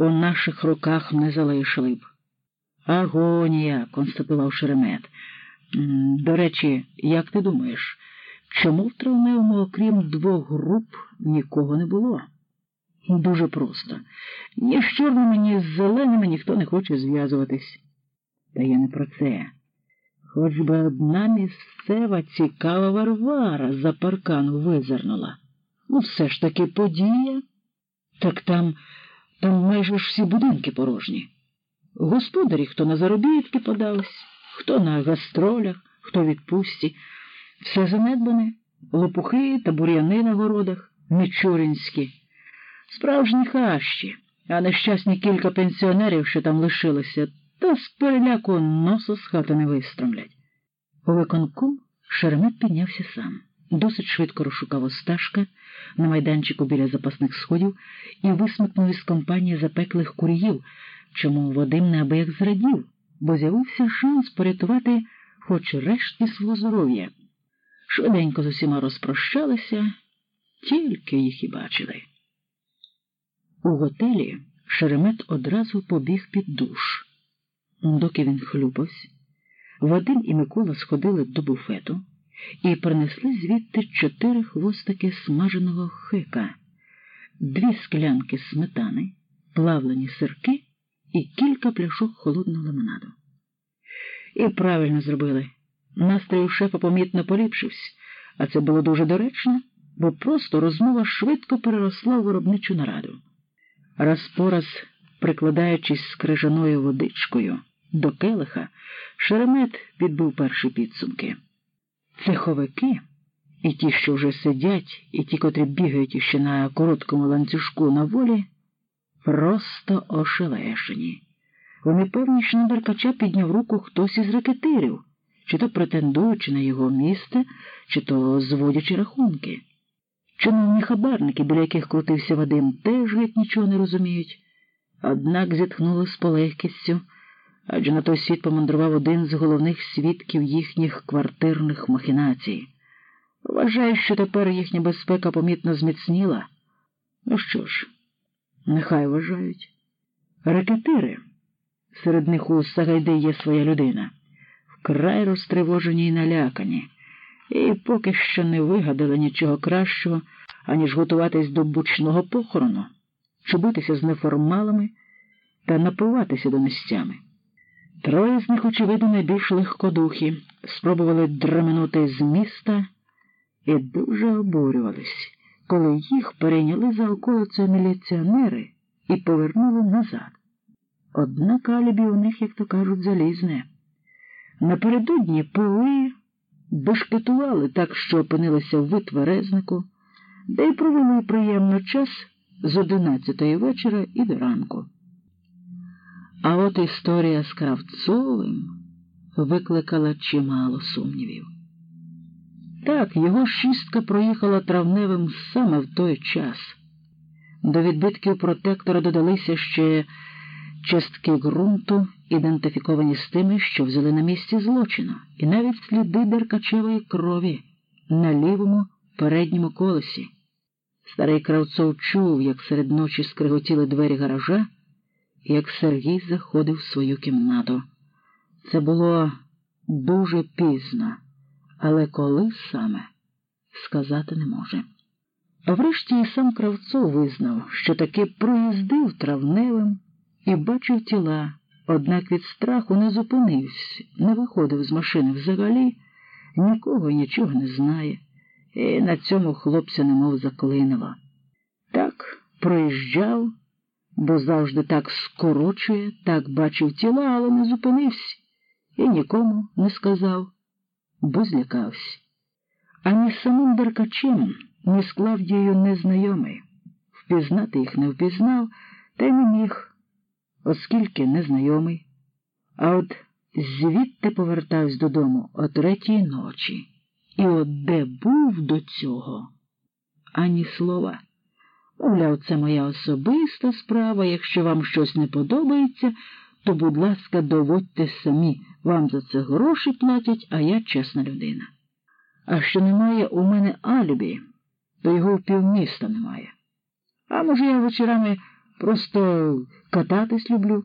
у наших руках не залишили б. Агонія, констатував Шеремет. До речі, як ти думаєш, чому в травневому, окрім двох груп, нікого не було? Дуже просто. Ні з чорними, ні з зеленими ніхто не хоче зв'язуватись. Та я не про це. Хоч би одна місцева цікава Варвара за паркану визирнула. Ну, все ж таки подія. Так там, там майже ж всі будинки порожні. Господарі, хто на заробітки подались, хто на гастролях, хто відпусті, все занедбане, лопухи та бур'яни на городах, мічуринські, справжні хащі, а нещасні кілька пенсіонерів, що там лишилися, та з переляку носа з хати не вистромлять. У виконком Шеремет піднявся сам. Досить швидко розшукав Осташка на майданчику біля запасних сходів і висмикнув із компанії запеклих куріїв, чому Вадим неабияк зрадів, бо з'явився шанс порятувати хоч рештки свого здоров'я. Швиденько з усіма розпрощалися, тільки їх і бачили. У готелі Шеремет одразу побіг під душ. Доки він хлюпався, Вадим і Микола сходили до буфету і принесли звідти чотири хвостики смаженого хика, дві склянки сметани, плавлені сирки і кілька пляшок холодного лимонаду. І правильно зробили. Настрій у шефа помітно поліпшився, а це було дуже доречно, бо просто розмова швидко переросла в виробничу нараду. Раз по раз, прикладаючись з крижаною водичкою до келиха, Шеремет підбив перші підсумки. Цеховики, і ті, що вже сидять, і ті, котрі бігають іще на короткому ланцюжку на волі, просто ошелешені. Вони певні, що на Деркача підняв руку хтось із ракетирів, чи то претендуючи на його місце, чи то зводячи рахунки. Чиновні хабарники, біля яких крутився Вадим, теж геть нічого не розуміють, однак зітхнули з полегкістю адже на той світ помандрував один з головних свідків їхніх квартирних махінацій. Вважаю, що тепер їхня безпека помітно зміцніла. Ну що ж, нехай вважають. Рекетири, серед них у Сагайди є своя людина, вкрай розтривожені й налякані, і поки що не вигадали нічого кращого, аніж готуватись до бучного похорону, чубитися з неформалами та напиватися донестями. Троє з них, очевидно, найбільш легкодухі, спробували дременути з міста і дуже обурювались, коли їх перейняли за околицею міліціонери і повернули назад. Однак алібі у них, як то кажуть, залізне. Напередодні поли бешкетували так, що опинилися в витверезнику, де й провели приємно час з одинадцятої вечора і до ранку. А от історія з Кравцовим викликала чимало сумнівів. Так, його шістка проїхала травневим саме в той час. До відбитків протектора додалися ще частки ґрунту, ідентифіковані з тими, що взяли на місці злочину, і навіть сліди деркачевої крові на лівому передньому колесі. Старий Кравцов чув, як серед ночі скриготіли двері гаража як Сергій заходив в свою кімнату. Це було дуже пізно, але коли саме сказати не може. А врешті і сам Кравцов визнав, що таки проїздив травневим і бачив тіла, однак від страху не зупинився, не виходив з машини взагалі, нікого нічого не знає, і на цьому хлопця немов заклинило. Так проїжджав бо завжди так скорочує, так бачив тіла, але не зупинився і нікому не сказав, бо злякався. Ані самим Деркачем, ні з Клавдією незнайомий. Впізнати їх не впізнав, та й не міг, оскільки незнайомий. А от звідти повертався додому о третій ночі. І от де був до цього, ані слова. Мовляв, це моя особиста справа. Якщо вам щось не подобається, то, будь ласка, доводьте самі. Вам за це гроші платять, а я чесна людина. А що немає у мене алібі, то його в півміста немає. А може, я вечорами Просто кататись люблю.